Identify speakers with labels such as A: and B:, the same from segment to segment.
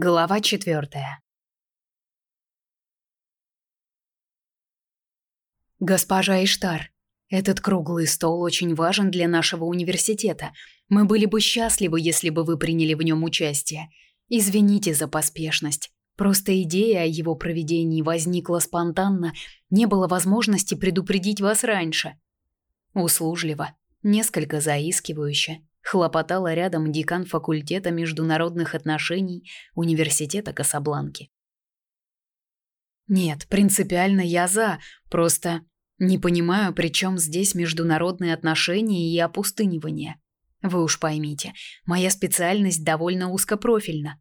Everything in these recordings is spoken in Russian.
A: Глава четвертая. Госпожа Иштар, этот круглый стол очень важен для нашего университета. Мы были бы счастливы, если бы вы приняли в нем участие. Извините за поспешность. Просто идея о его проведении возникла спонтанно, не было возможности предупредить вас раньше. Услужливо, несколько заискивающе, хлопотала рядом декан факультета международных отношений Университета Касабланки. Нет, принципиально я за, просто не понимаю, при чем здесь международные отношения и опустынивание. Вы уж поймите, моя специальность довольно узкопрофильна.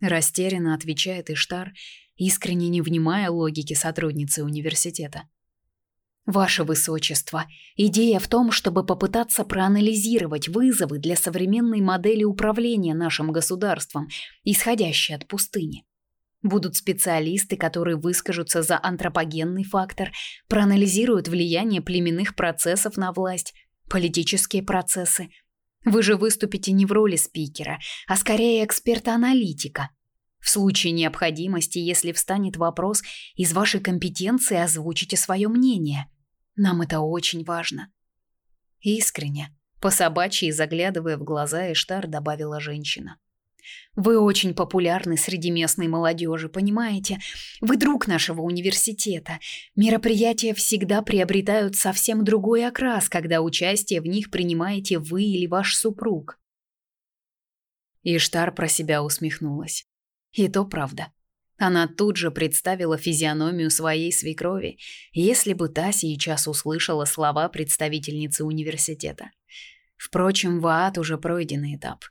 A: Растерянно отвечает Иштар, искренне не внимая логике сотрудницы университета. Ваше высочество, идея в том, чтобы попытаться проанализировать вызовы для современной модели управления нашим государством, исходящие от пустыни. Будут специалисты, которые выскажутся за антропогенный фактор, проанализируют влияние племенных процессов на власть, политические процессы. Вы же выступите не в роли спикера, а скорее эксперта-аналитика. В случае необходимости, если встанет вопрос, из вашей компетенции озвучите свое мнение. Нам это очень важно. Искренне, по собачьи заглядывая в глаза Эштар, добавила женщина. Вы очень популярны среди местной молодежи, понимаете? Вы друг нашего университета. Мероприятия всегда приобретают совсем другой окрас, когда участие в них принимаете вы или ваш супруг. Иштар про себя усмехнулась. И то правда. Она тут же представила физиономию своей свекрови, если бы та сейчас услышала слова представительницы университета. Впрочем, Ваат уже пройденный этап.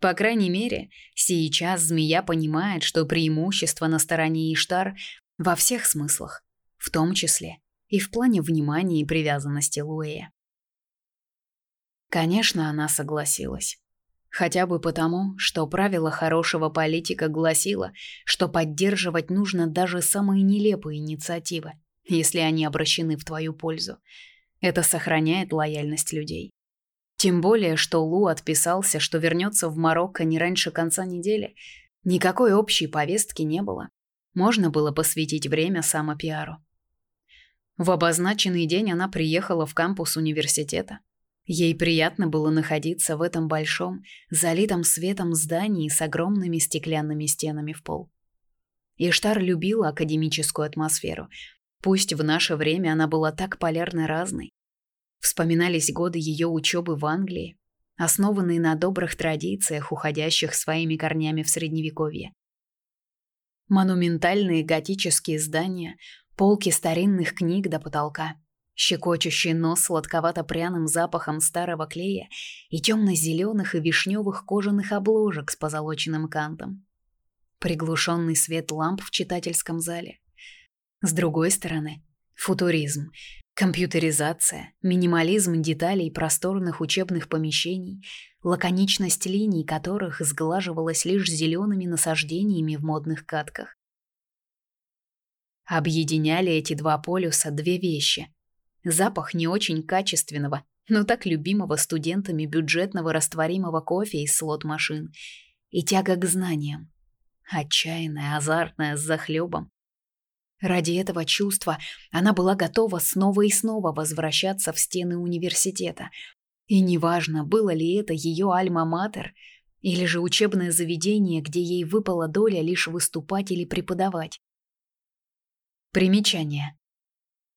A: По крайней мере, сейчас змея понимает, что преимущество на стороне Иштар во всех смыслах, в том числе и в плане внимания и привязанности Луэя. Конечно, она согласилась. Хотя бы потому, что правило хорошего политика гласило, что поддерживать нужно даже самые нелепые инициативы, если они обращены в твою пользу. Это сохраняет лояльность людей. Тем более, что Лу отписался, что вернется в Марокко не раньше конца недели. Никакой общей повестки не было. Можно было посвятить время самопиару. В обозначенный день она приехала в кампус университета. Ей приятно было находиться в этом большом, залитом светом здании с огромными стеклянными стенами в пол. Иштар любила академическую атмосферу. Пусть в наше время она была так полярно разной. Вспоминались годы ее учебы в Англии, основанные на добрых традициях, уходящих своими корнями в средневековье. Монументальные готические здания, полки старинных книг до потолка – щекочущий нос сладковато-пряным запахом старого клея и темно-зеленых и вишневых кожаных обложек с позолоченным кантом. Приглушенный свет ламп в читательском зале. С другой стороны, футуризм, компьютеризация, минимализм деталей просторных учебных помещений, лаконичность линий которых сглаживалась лишь зелеными насаждениями в модных катках. Объединяли эти два полюса две вещи – Запах не очень качественного, но так любимого студентами бюджетного растворимого кофе из слот-машин. И тяга к знаниям. Отчаянная, азартная, с захлебом. Ради этого чувства она была готова снова и снова возвращаться в стены университета. И неважно, было ли это ее альма-матер или же учебное заведение, где ей выпала доля лишь выступать или преподавать. Примечание.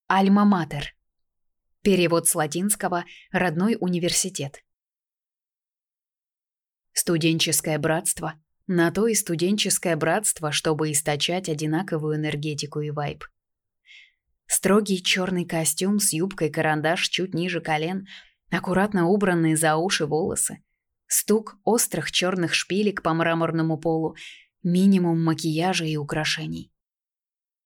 A: Альма-матер Перевод с латинского «Родной университет». Студенческое братство. На то и студенческое братство, чтобы источать одинаковую энергетику и вайб. Строгий черный костюм с юбкой-карандаш чуть ниже колен, аккуратно убранные за уши волосы, стук острых черных шпилек по мраморному полу, минимум макияжа и украшений.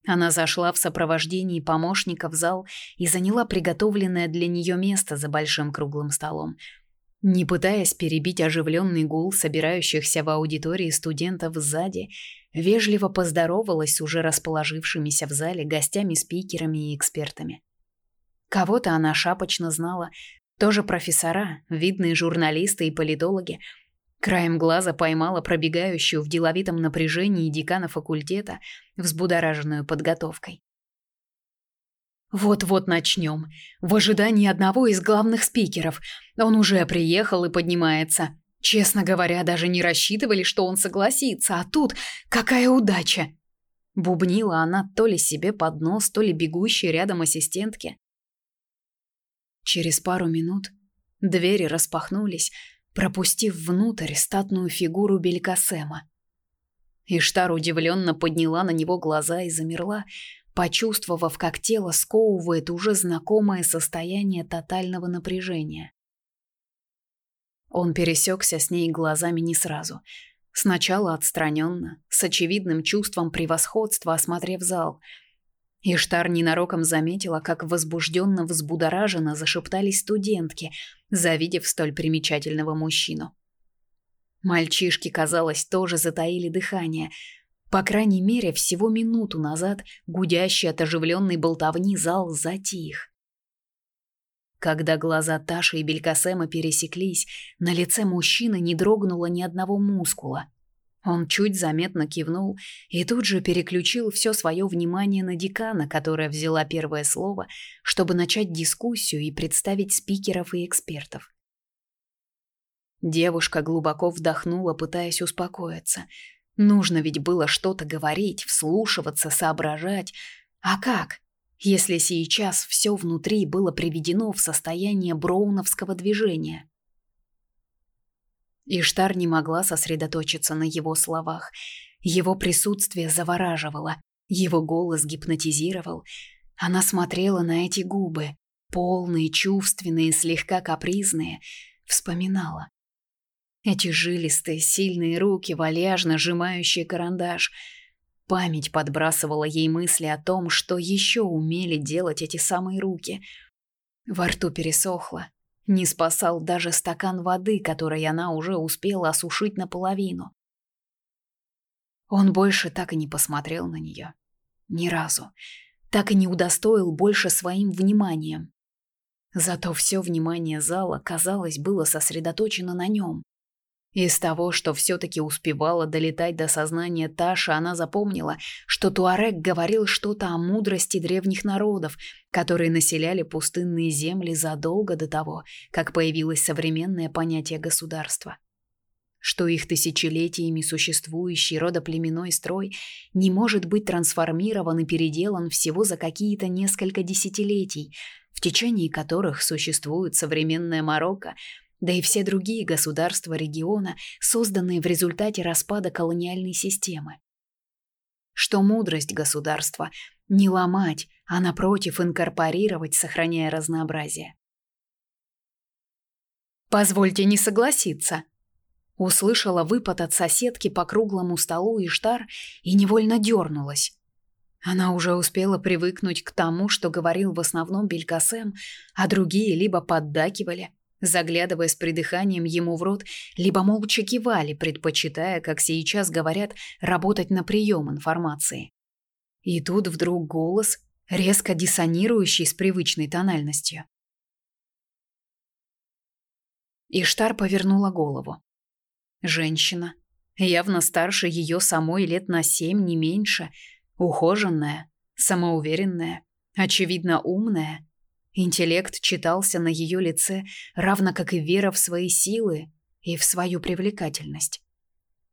A: Она зашла в сопровождении помощника в зал и заняла приготовленное для нее место за большим круглым столом. Не пытаясь перебить оживленный гул собирающихся в аудитории студентов сзади, вежливо поздоровалась с уже расположившимися в зале гостями-спикерами и экспертами. Кого-то она шапочно знала, тоже профессора, видные журналисты и политологи. Краем глаза поймала пробегающую в деловитом напряжении декана факультета, взбудораженную подготовкой. Вот-вот начнем. В ожидании одного из главных спикеров. Он уже приехал и поднимается. Честно говоря, даже не рассчитывали, что он согласится, а тут какая удача. Бубнила она то ли себе под нос, то ли бегущей рядом ассистентке. Через пару минут двери распахнулись, пропустив внутрь статную фигуру Белькасема. Иштар удивленно подняла на него глаза и замерла, почувствовав, как тело сковывает уже знакомое состояние тотального напряжения. Он пересекся с ней глазами не сразу. Сначала отстраненно, с очевидным чувством превосходства осмотрев зал – Иштар ненароком заметила, как возбужденно взбудораженно зашептались студентки, завидев столь примечательного мужчину. Мальчишки, казалось, тоже затаили дыхание. По крайней мере, всего минуту назад гудящий от оживленной болтовни зал затих. Когда глаза Таши и Белькасема пересеклись, на лице мужчины не дрогнуло ни одного мускула. Он чуть заметно кивнул и тут же переключил все свое внимание на декана, которая взяла первое слово, чтобы начать дискуссию и представить спикеров и экспертов. Девушка глубоко вдохнула, пытаясь успокоиться. Нужно ведь было что-то говорить, вслушиваться, соображать. А как, если сейчас все внутри было приведено в состояние броуновского движения? Иштар не могла сосредоточиться на его словах. Его присутствие завораживало, его голос гипнотизировал. Она смотрела на эти губы, полные, чувственные, слегка капризные, вспоминала. Эти жилистые, сильные руки, вальяжно сжимающие карандаш. Память подбрасывала ей мысли о том, что еще умели делать эти самые руки. Во рту пересохло, не спасал даже стакан воды, который она уже успела осушить наполовину. Он больше так и не посмотрел на нее. Ни разу. Так и не удостоил больше своим вниманием. Зато все внимание зала, казалось, было сосредоточено на нем. Из того, что все-таки успевала долетать до сознания Таша, она запомнила, что Туарек говорил что-то о мудрости древних народов, которые населяли пустынные земли задолго до того, как появилось современное понятие государства. Что их тысячелетиями существующий родоплеменной строй не может быть трансформирован и переделан всего за какие-то несколько десятилетий, в течение которых существует современная Марокко, да и все другие государства региона, созданные в результате распада колониальной системы. Что мудрость государства не ломать, а напротив инкорпорировать, сохраняя разнообразие. Позвольте не согласиться. Услышала выпад от соседки по круглому столу и штар и невольно дернулась. Она уже успела привыкнуть к тому, что говорил в основном Белькасем, а другие либо поддакивали, заглядывая с придыханием ему в рот, либо молча кивали, предпочитая, как сейчас говорят, работать на прием информации. И тут вдруг голос, резко диссонирующий с привычной тональностью. Иштар повернула голову. Женщина, явно старше ее самой лет на семь, не меньше, ухоженная, самоуверенная, очевидно умная, Интеллект читался на ее лице, равно как и вера в свои силы и в свою привлекательность.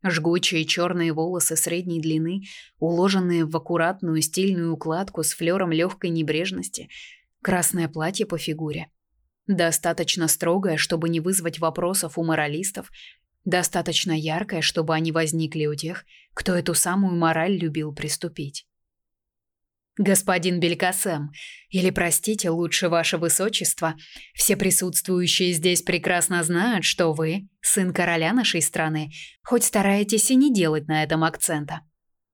A: Жгучие черные волосы средней длины, уложенные в аккуратную стильную укладку с флером легкой небрежности, красное платье по фигуре. Достаточно строгое, чтобы не вызвать вопросов у моралистов, достаточно яркое, чтобы они возникли у тех, кто эту самую мораль любил приступить. Господин Белькасем, или простите, лучше ваше высочество, все присутствующие здесь прекрасно знают, что вы сын короля нашей страны, хоть стараетесь и не делать на этом акцента.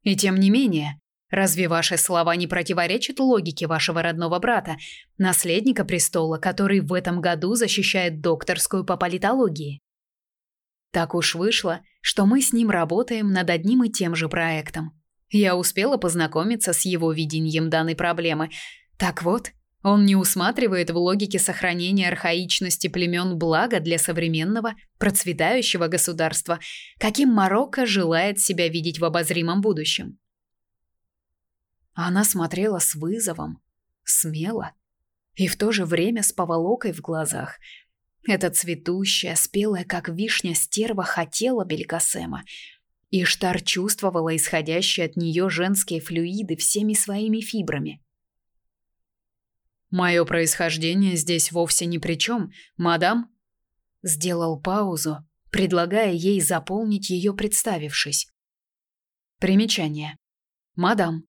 A: И тем не менее, разве ваши слова не противоречат логике вашего родного брата, наследника престола, который в этом году защищает докторскую по политологии? Так уж вышло, что мы с ним работаем над одним и тем же проектом. Я успела познакомиться с его видением данной проблемы. Так вот, Он не усматривает в логике сохранения архаичности племен благо для современного, процветающего государства, каким Марокко желает себя видеть в обозримом будущем. Она смотрела с вызовом, смело и в то же время с поволокой в глазах. Эта цветущая, спелая, как вишня, стерва хотела Белькасема. Иштар чувствовала исходящие от нее женские флюиды всеми своими фибрами – Мое происхождение здесь вовсе ни при чем, мадам. Сделал паузу, предлагая ей заполнить ее, представившись. Примечание. Мадам.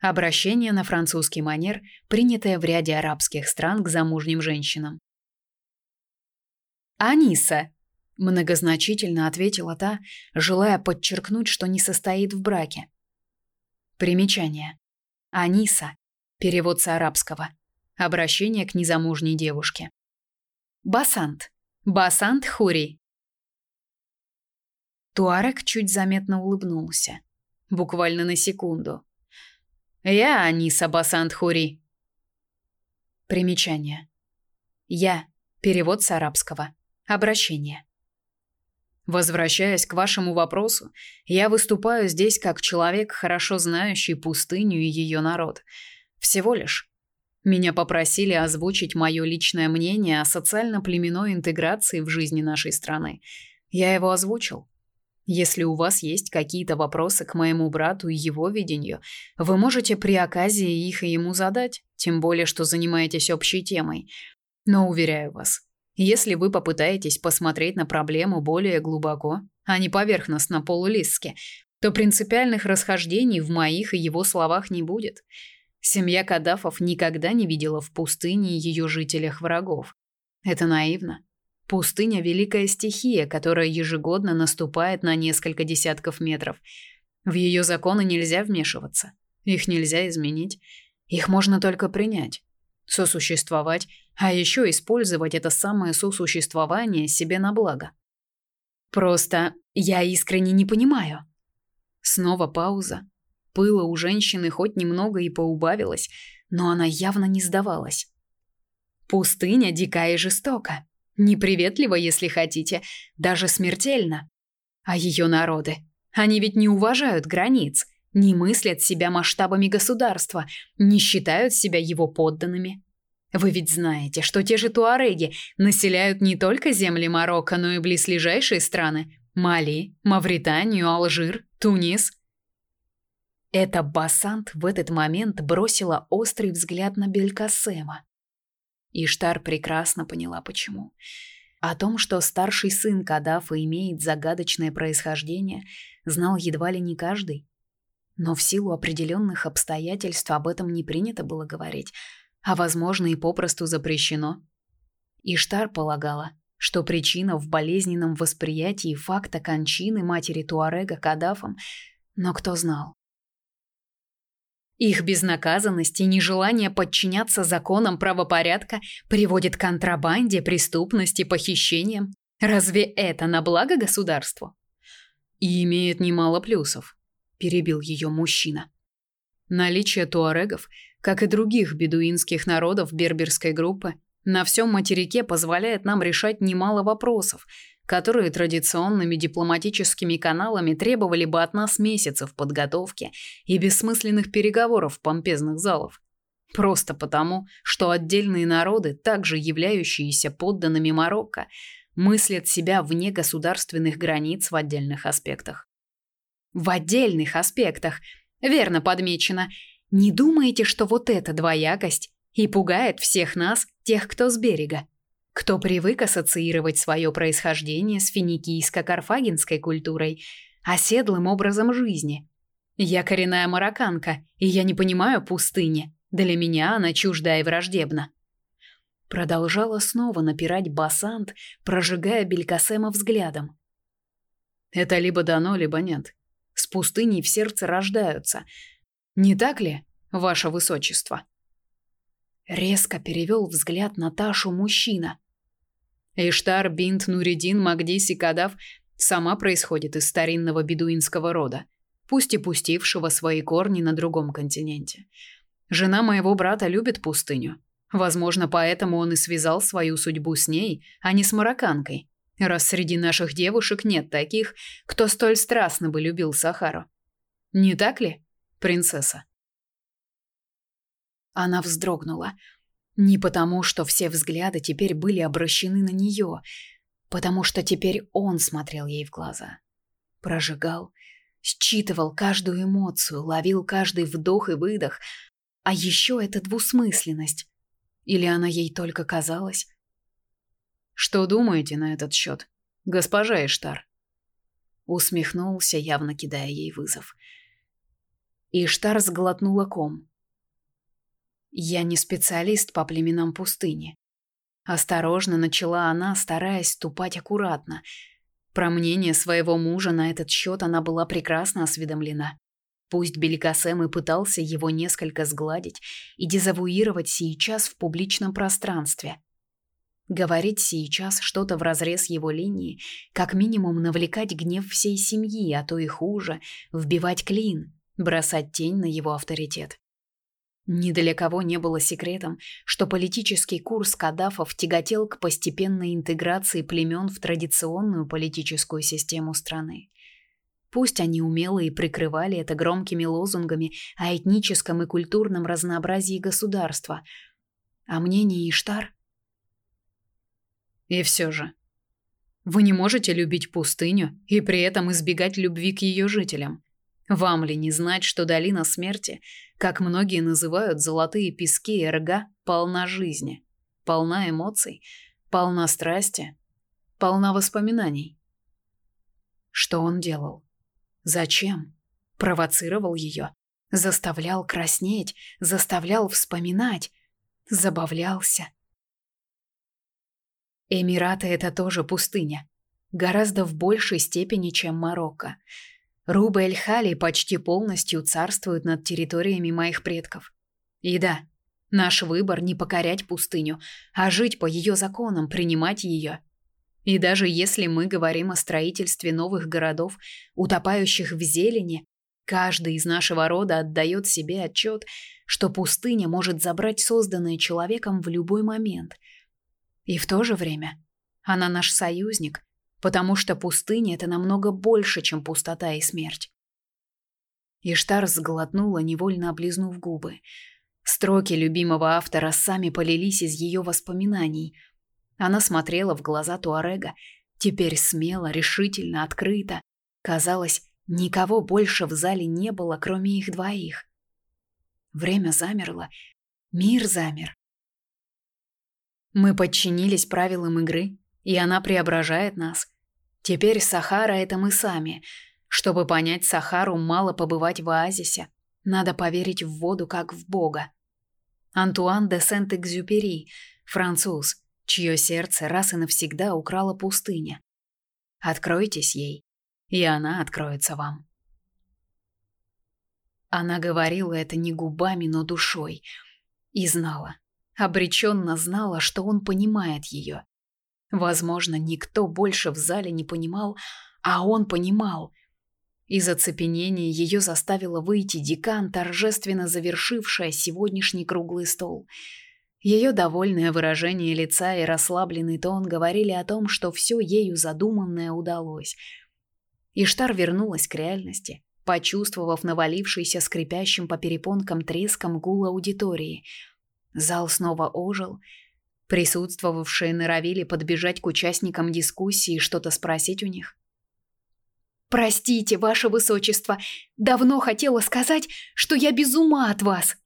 A: Обращение на французский манер, принятое в ряде арабских стран к замужним женщинам. Аниса, многозначительно ответила та, желая подчеркнуть, что не состоит в браке. Примечание. Аниса. Перевод с арабского. Обращение к незамужней девушке. Басант. Басант Хури. Туарек чуть заметно улыбнулся. Буквально на секунду. Я Аниса Басант Хури. Примечание. Я. Перевод с арабского. Обращение. Возвращаясь к вашему вопросу, я выступаю здесь как человек, хорошо знающий пустыню и ее народ. Всего лишь меня попросили озвучить мое личное мнение о социально-племенной интеграции в жизни нашей страны. Я его озвучил. Если у вас есть какие-то вопросы к моему брату и его видению, вы можете при оказии их ему задать, тем более что занимаетесь общей темой. Но уверяю вас, если вы попытаетесь посмотреть на проблему более глубоко, а не поверхностно-полулистски, то принципиальных расхождений в моих и его словах не будет – Семья Кадафов никогда не видела в пустыне и ее жителях врагов. Это наивно. Пустыня – великая стихия, которая ежегодно наступает на несколько десятков метров. В ее законы нельзя вмешиваться. Их нельзя изменить. Их можно только принять. Сосуществовать, а еще использовать это самое сосуществование себе на благо. Просто я искренне не понимаю. Снова пауза, Пыла у женщины хоть немного и поубавилось, но она явно не сдавалась. Пустыня дикая и жестока. Неприветлива, если хотите, даже смертельно. А ее народы, они ведь не уважают границ, не мыслят себя масштабами государства, не считают себя его подданными. Вы ведь знаете, что те же туареги населяют не только земли Марокко, но и близлежащие страны: Мали, Мавританию, Алжир, Тунис. Эта Басант в этот момент бросила острый взгляд на Белькасема. Иштар прекрасно поняла почему. О том, что старший сын Кадафа имеет загадочное происхождение, знал едва ли не каждый. Но в силу определенных обстоятельств об этом не принято было говорить, а возможно и попросту запрещено. Иштар полагала, что причина в болезненном восприятии факта кончины матери Туарега Кадафом, но кто знал? Их безнаказанность и нежелание подчиняться законам правопорядка приводит к контрабанде, преступности, похищениям. Разве это на благо государству? И имеет немало плюсов, перебил ее мужчина. Наличие туарегов, как и других бедуинских народов берберской группы, на всем материке позволяет нам решать немало вопросов, которые традиционными дипломатическими каналами требовали бы от нас месяцев подготовки и бессмысленных переговоров в помпезных залов. Просто потому, что отдельные народы, также являющиеся подданными Марокко, мыслят себя вне государственных границ в отдельных аспектах. В отдельных аспектах, верно подмечено. Не думаете, что вот эта двоякость и пугает всех нас, тех, кто с берега? кто привык ассоциировать свое происхождение с финикийско-карфагенской культурой, оседлым образом жизни. Я коренная марокканка, и я не понимаю пустыни. Для меня она чужда и враждебна. Продолжала снова напирать Басант, прожигая Белькасема взглядом. Это либо дано, либо нет. С пустыней в сердце рождаются. Не так ли, ваше высочество? Резко перевел взгляд на Ташу мужчина. Иштар бинт Нуридин Магдиси Кадав сама происходит из старинного бедуинского рода, пусть и пустившего свои корни на другом континенте. Жена моего брата любит пустыню. Возможно, поэтому он и связал свою судьбу с ней, а не с марокканкой. Раз среди наших девушек нет таких, кто столь страстно бы любил Сахару. Не так ли, принцесса? Она вздрогнула. Не потому, что все взгляды теперь были обращены на нее, потому что теперь он смотрел ей в глаза. Прожигал, считывал каждую эмоцию, ловил каждый вдох и выдох. А еще эта двусмысленность. Или она ей только казалась? Что думаете на этот счет, госпожа Иштар? Усмехнулся, явно кидая ей вызов. Иштар сглотнула ком. Я не специалист по племенам пустыни. Осторожно начала она, стараясь ступать аккуратно. Про мнение своего мужа на этот счет она была прекрасно осведомлена. Пусть Беликасем и пытался его несколько сгладить и дезавуировать сейчас в публичном пространстве. Говорить сейчас что-то вразрез его линии, как минимум навлекать гнев всей семьи, а то и хуже, вбивать клин, бросать тень на его авторитет. Ни для кого не было секретом, что политический курс Каддафов тяготел к постепенной интеграции племен в традиционную политическую систему страны. Пусть они умело и прикрывали это громкими лозунгами о этническом и культурном разнообразии государства, а мнение Иштар... И все же, вы не можете любить пустыню и при этом избегать любви к ее жителям. Вам ли не знать, что долина смерти, как многие называют золотые пески Эрга, полна жизни, полна эмоций, полна страсти, полна воспоминаний? Что он делал? Зачем? Провоцировал ее, заставлял краснеть, заставлял вспоминать, забавлялся. Эмираты это тоже пустыня, гораздо в большей степени, чем Марокко. Руба Эль-Хали почти полностью царствует над территориями моих предков. И да, наш выбор не покорять пустыню, а жить по ее законам, принимать ее. И даже если мы говорим о строительстве новых городов, утопающих в зелени, каждый из нашего рода отдает себе отчет, что пустыня может забрать созданное человеком в любой момент. И в то же время она наш союзник, потому что пустыня — это намного больше, чем пустота и смерть. Иштар сглотнула, невольно облизнув губы. Строки любимого автора сами полились из ее воспоминаний. Она смотрела в глаза Туарега, теперь смело, решительно, открыто. Казалось, никого больше в зале не было, кроме их двоих. Время замерло, мир замер. Мы подчинились правилам игры, и она преображает нас. Теперь Сахара это мы сами. Чтобы понять Сахару, мало побывать в оазисе. Надо поверить в воду, как в Бога. Антуан де Сент-Экзюпери, француз, чье сердце раз и навсегда украла пустыня. Откройтесь ей, и она откроется вам. Она говорила это не губами, но душой. И знала, обреченно знала, что он понимает ее. Возможно, никто больше в зале не понимал, а он понимал. Из оцепенения ее заставило выйти декан, торжественно завершившая сегодняшний круглый стол. Ее довольное выражение лица и расслабленный тон говорили о том, что все ею задуманное удалось. Иштар вернулась к реальности, почувствовав навалившийся скрипящим по перепонкам треском гул аудитории. Зал снова ожил, Присутствовавшие норовили подбежать к участникам дискуссии и что-то спросить у них. «Простите, ваше высочество, давно хотела сказать, что я без ума от вас!»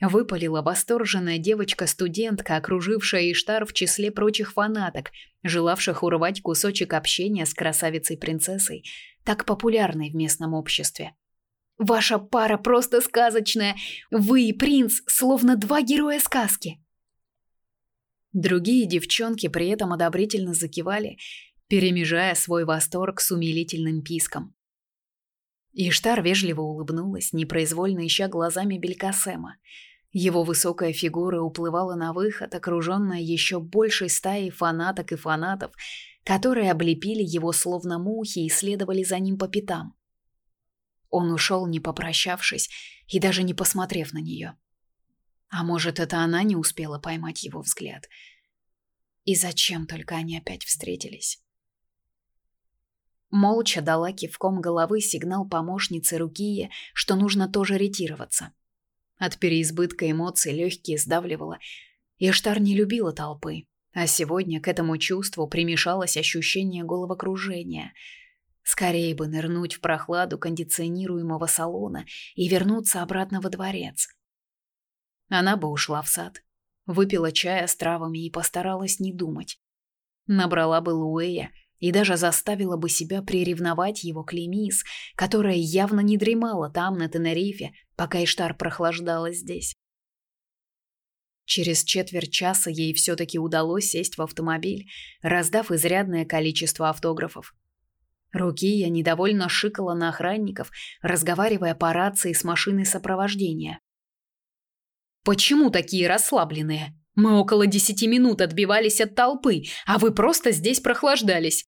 A: Выпалила восторженная девочка-студентка, окружившая Иштар в числе прочих фанаток, желавших урвать кусочек общения с красавицей-принцессой, так популярной в местном обществе. «Ваша пара просто сказочная! Вы и принц, словно два героя сказки!» Другие девчонки при этом одобрительно закивали, перемежая свой восторг с умилительным писком. Иштар вежливо улыбнулась, непроизвольно ища глазами Белькасема. Его высокая фигура уплывала на выход, окруженная еще большей стаей фанаток и фанатов, которые облепили его словно мухи и следовали за ним по пятам. Он ушел, не попрощавшись и даже не посмотрев на нее. А может, это она не успела поймать его взгляд? И зачем только они опять встретились? Молча дала кивком головы сигнал помощнице Рукие, что нужно тоже ретироваться. От переизбытка эмоций легкие сдавливало. Иштар не любила толпы, а сегодня к этому чувству примешалось ощущение головокружения. Скорее бы нырнуть в прохладу кондиционируемого салона и вернуться обратно во дворец. Она бы ушла в сад, выпила чая с травами и постаралась не думать. Набрала бы Луэя и даже заставила бы себя приревновать его к Лемис, которая явно не дремала там, на Тенерифе, пока Иштар прохлаждалась здесь. Через четверть часа ей все-таки удалось сесть в автомобиль, раздав изрядное количество автографов. Рукия недовольно шикала на охранников, разговаривая по рации с машиной сопровождения. «Почему такие расслабленные? Мы около десяти минут отбивались от толпы, а вы просто здесь прохлаждались».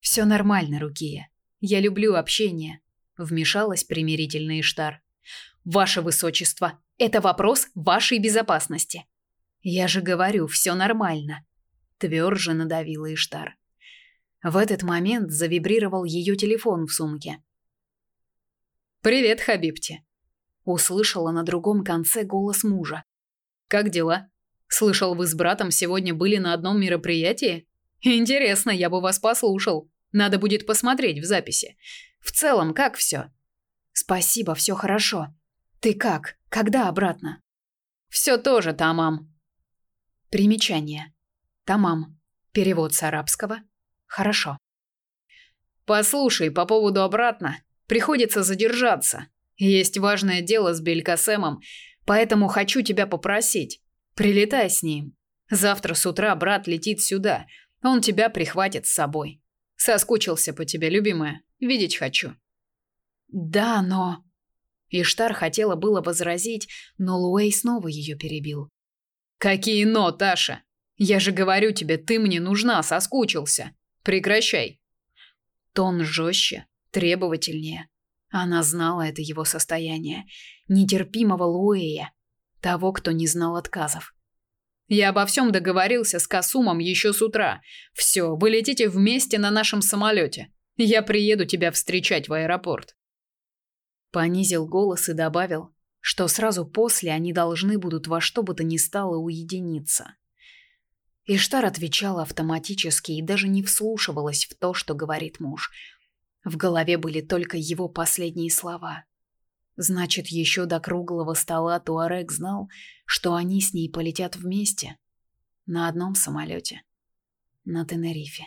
A: «Все нормально, Рукия. Я люблю общение», — вмешалась примирительный Иштар. «Ваше высочество, это вопрос вашей безопасности». «Я же говорю, все нормально», — тверже надавила Иштар. В этот момент завибрировал ее телефон в сумке. «Привет, Хабибти», — услышала на другом конце голос мужа. «Как дела? Слышал, вы с братом сегодня были на одном мероприятии? Интересно, я бы вас послушал. Надо будет посмотреть в записи. В целом, как все?» «Спасибо, все хорошо. Ты как? Когда обратно?» «Все тоже, тамам». Примечание. Тамам. Перевод с арабского – Хорошо. Послушай, по поводу обратно. Приходится задержаться. Есть важное дело с Белькасемом, поэтому хочу тебя попросить. Прилетай с ним. Завтра с утра брат летит сюда. Он тебя прихватит с собой. Соскучился по тебе, любимая. Видеть хочу. Да, но Иштар хотела было возразить, но Луэй снова ее перебил. Какие но, Таша? Я же говорю тебе, ты мне нужна, соскучился. Прекращай. Тон жестче, требовательнее. Она знала это его состояние, нетерпимого Луэя, того, кто не знал отказов. Я обо всем договорился с Касумом еще с утра. Все, вы летите вместе на нашем самолете. Я приеду тебя встречать в аэропорт. Понизил голос и добавил, что сразу после они должны будут во что бы то ни стало уединиться. Иштар отвечала автоматически и даже не вслушивалась в то, что говорит муж. В голове были только его последние слова. Значит, еще до круглого стола Туарек знал, что они с ней полетят вместе на одном самолете на Тенерифе.